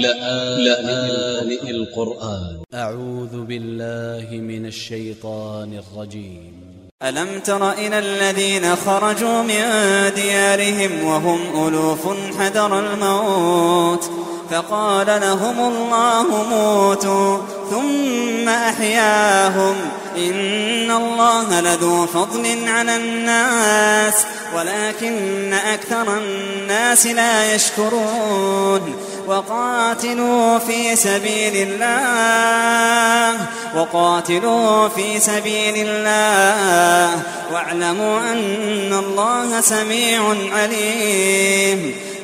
لآن القرآن. أ ع و ذ ب ا ل ل ه من ا ل ش ي ط ا ن ا ل ج ي م ألم تر إلى الذين خرجوا من ديارهم وهم ألوف حذر الموت؟ فقال لهم الله موتوا ثم أحياهم. إن الله لذو فضل على الناس ولكن أكثر الناس لا يشكرون. وقاتلوا في سبيل الله وقاتلوا في سبيل الله واعلموا أن الله سميع عليم.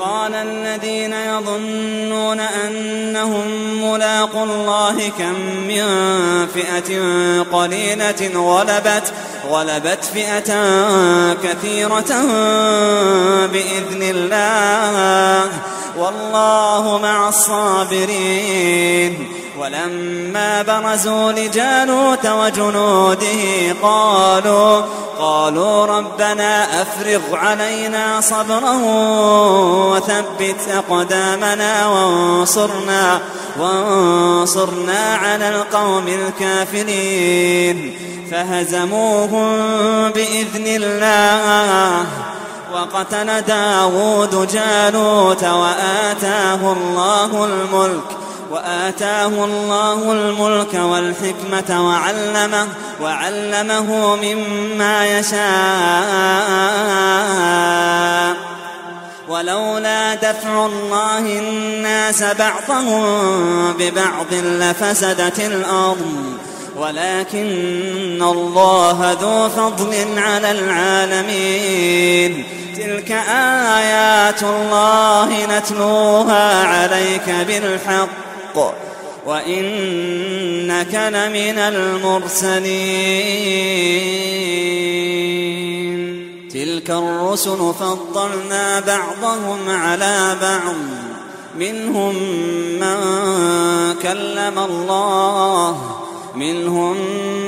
قال الذين يظنون أنهم ملاقوا الله كم من فئة قليلة غلبت غلبت فئة كثيرة بإذن الله. والله مع الصابرين. ولما برزوا لجالوت وجنوده قالوا قالوا ربنا أفرغ علينا صبرا وثبت أقدامنا وانصرنا وانصرنا على القوم الكافرين فهزموهم بإذن الله وقتل داود جالوت وآتاه الله الملك وآتاه الله الملك والحكمة وعلمه وعلمه مما يشاء. ولولا دفع الله الناس بعضهم ببعض لفسدت الأرض. ولكن الله ذو فضل على العالمين. تلك آيات الله نتلوها عليك بالحق. وإنك لمن المرسلين. تلك الرسل فضلنا بعضهم على بعض. منهم من كلم الله منهم من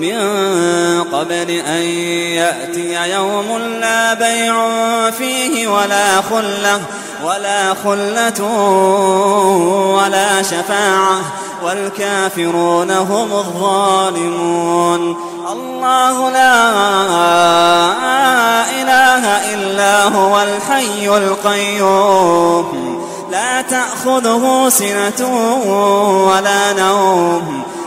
من قبل أن يأتي يوم لا بيع فيه ولا خلة ولا خلة ولا شفاعة والكافرون هم الظالمون. الله لا إله إلا هو الحي القيوم. لا تأخذه سنة ولا نوم.